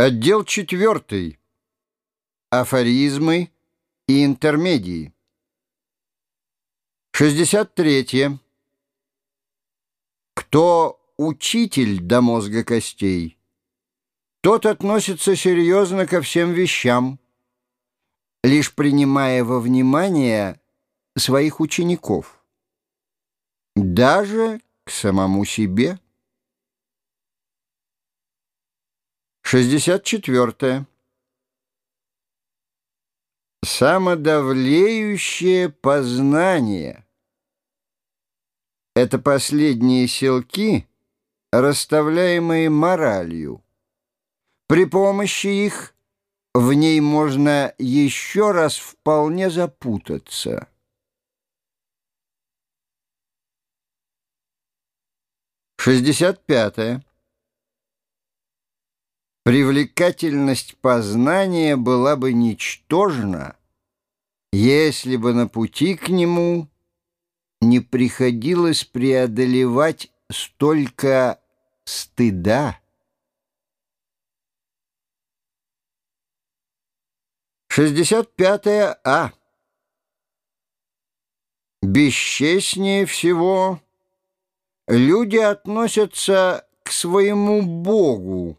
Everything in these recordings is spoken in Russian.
Отдел четвертый. Афоризмы и интермедии. 63. Кто учитель до мозга костей, тот относится серьезно ко всем вещам, лишь принимая во внимание своих учеников, даже к самому себе. 64. Самодавлеющее познание — это последние селки, расставляемые моралью. При помощи их в ней можно еще раз вполне запутаться. Шестьдесят пятое. Привлекательность познания была бы ничтожна, если бы на пути к нему не приходилось преодолевать столько стыда. Шестьдесят пятое А. Бесчестнее всего люди относятся к своему Богу,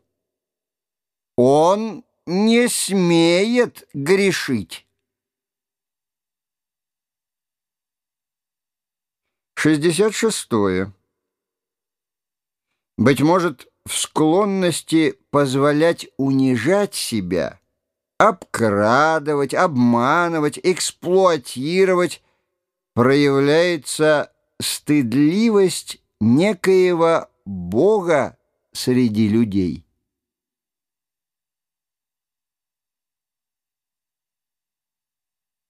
он не смеет грешить. 66. Быть может, в склонности позволять унижать себя, обкрадывать, обманывать, эксплуатировать проявляется стыдливость некоего Бога среди людей.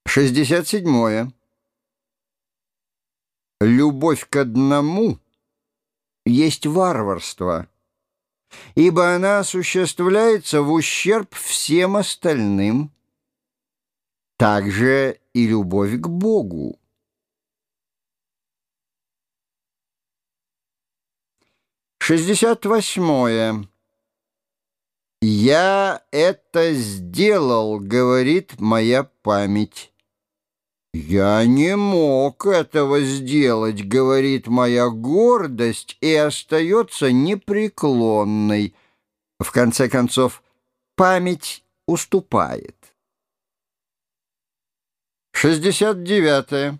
67. Любовь к одному есть варварство, ибо она осуществляется в ущерб всем остальным. Также и любовь к Богу. Шестьдесят восьмое. «Я это сделал», — говорит моя память. «Я не мог этого сделать», — говорит моя гордость, и остается непреклонной. В конце концов, память уступает. 69.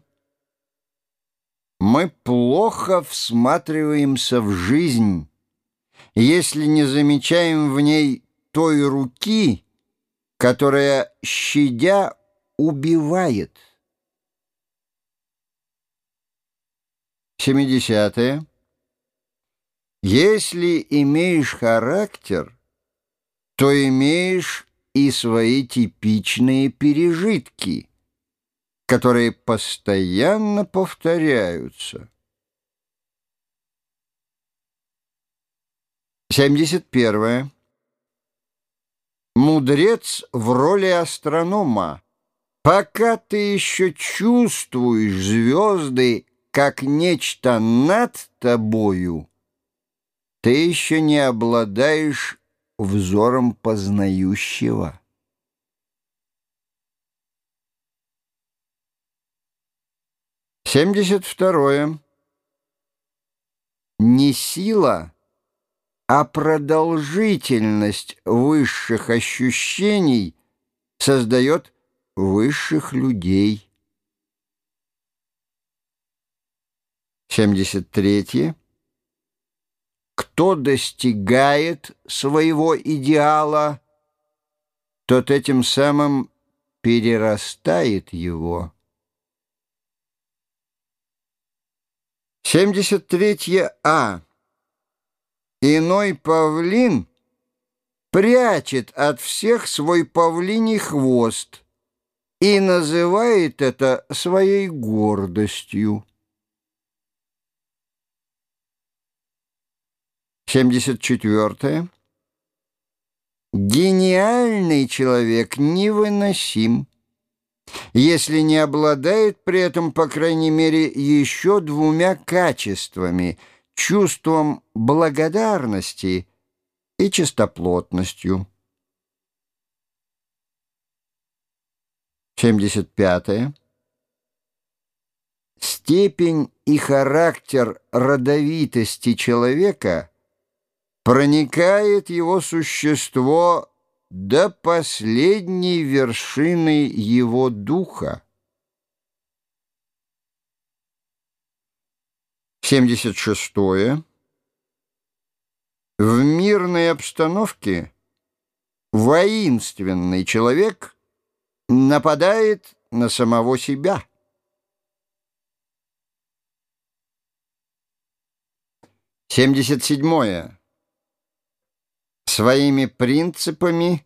Мы плохо всматриваемся в жизнь, если не замечаем в ней той руки, которая, щадя, убивает. 70. Если имеешь характер, то имеешь и свои типичные пережитки, которые постоянно повторяются. 71. Мудрец в роли астронома. Пока ты еще чувствуешь звезды как нечто над тобою, ты еще не обладаешь взором познающего. Семьдесят второе. Не сила, а продолжительность высших ощущений создает высших людей. 73. Кто достигает своего идеала, тот этим самым перерастает его. 73 А. Иной павлин прячет от всех свой павлиний хвост и называет это своей гордостью. 74. -е. Гениальный человек невыносим, если не обладает при этом, по крайней мере, еще двумя качествами — чувством благодарности и чистоплотностью. 75. -е. Степень и характер родовитости человека — проникает его существо до последней вершины его духа. 76. В мирной обстановке воинственный человек нападает на самого себя. Семьдесят седьмое. Своими принципами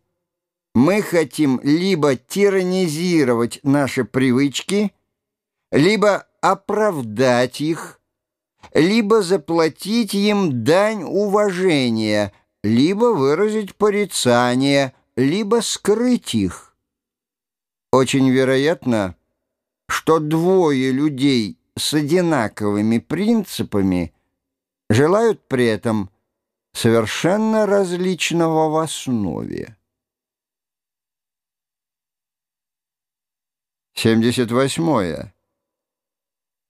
мы хотим либо тиранизировать наши привычки, либо оправдать их, либо заплатить им дань уважения, либо выразить порицание, либо скрыть их. Очень вероятно, что двое людей с одинаковыми принципами желают при этом совершенно различного в основе. 78.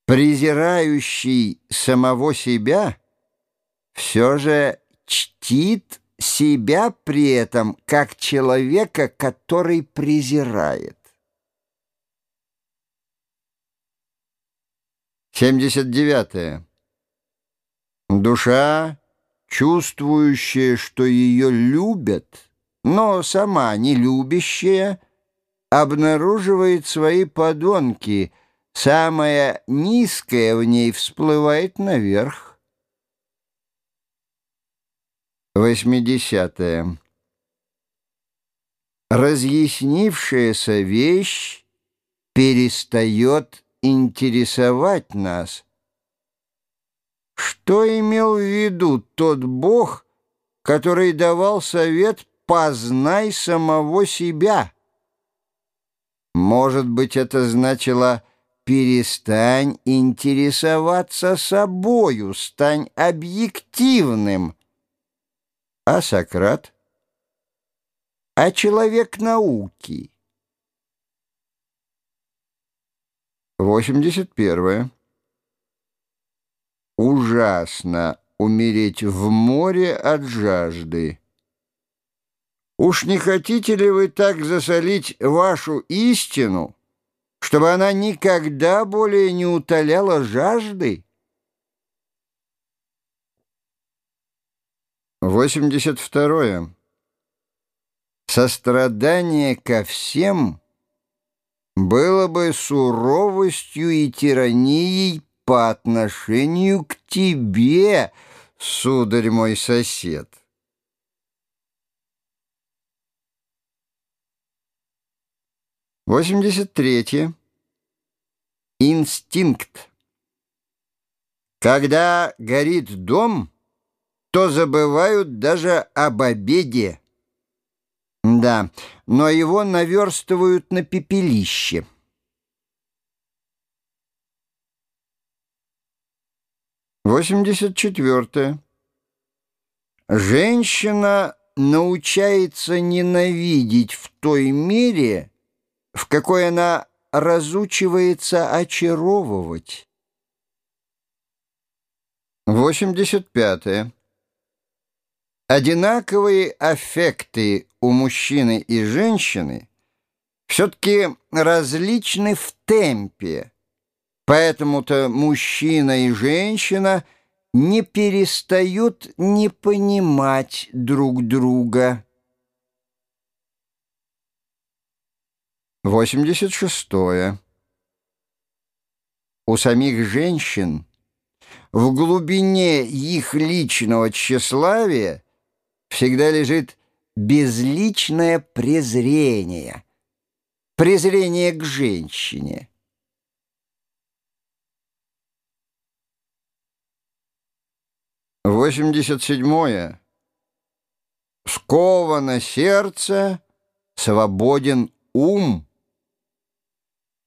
Презирающий самого себя все же чтит себя при этом как человека, который презирает. 79. Душа, чувствующая, что ее любят, но сама не любящая, обнаруживает свои подонки — Самое низкое в ней всплывает наверх. 80. Разъяснившаяся вещь перестает интересовать нас. Что имел в виду тот Бог, который давал совет «познай самого себя»? Может быть, это значило перестань интересоваться собою, стань объективным. А Сократ? А человек науки? 81. Ужасно умереть в море от жажды. Уж не хотите ли вы так засолить вашу истину, чтобы она никогда более не утоляла жажды? 82. Сострадание ко всем было бы суровостью и тиранией по отношению к тебе, сударь мой сосед. Восемьдесят третье. Инстинкт. Когда горит дом, то забывают даже об обеде. Да, но его наверстывают на пепелище. Восемьдесят четвертое. Женщина научается ненавидеть в той мере, в какой она разучивается очаровывать. 85. -е. Одинаковые аффекты у мужчины и женщины все-таки различны в темпе, поэтому-то мужчина и женщина не перестают не понимать друг друга. 86. -е. У самих женщин в глубине их личного тщеславия всегда лежит безличное презрение, презрение к женщине. Восемьдесят седьмое. Сковано сердце, свободен ум.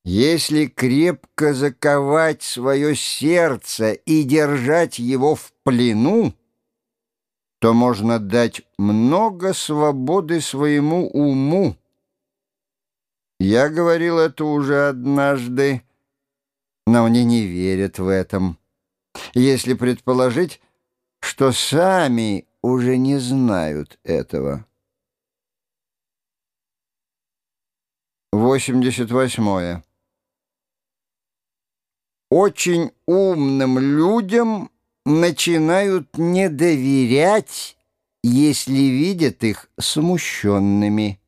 Если крепко заковать свое сердце и держать его в плену, то можно дать много свободы своему уму. Я говорил это уже однажды, но мне не верят в этом. Если предположить, что сами уже не знают этого. 88. Очень умным людям начинают не доверять, если видят их смущенными.